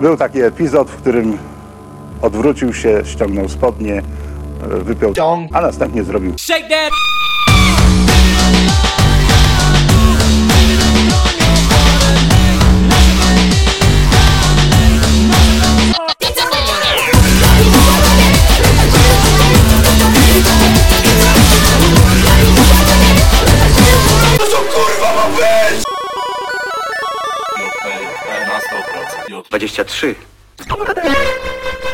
Był taki epizod, w którym odwrócił się, ściągnął spodnie, e, wypiął, a następnie zrobił. 16% 23%.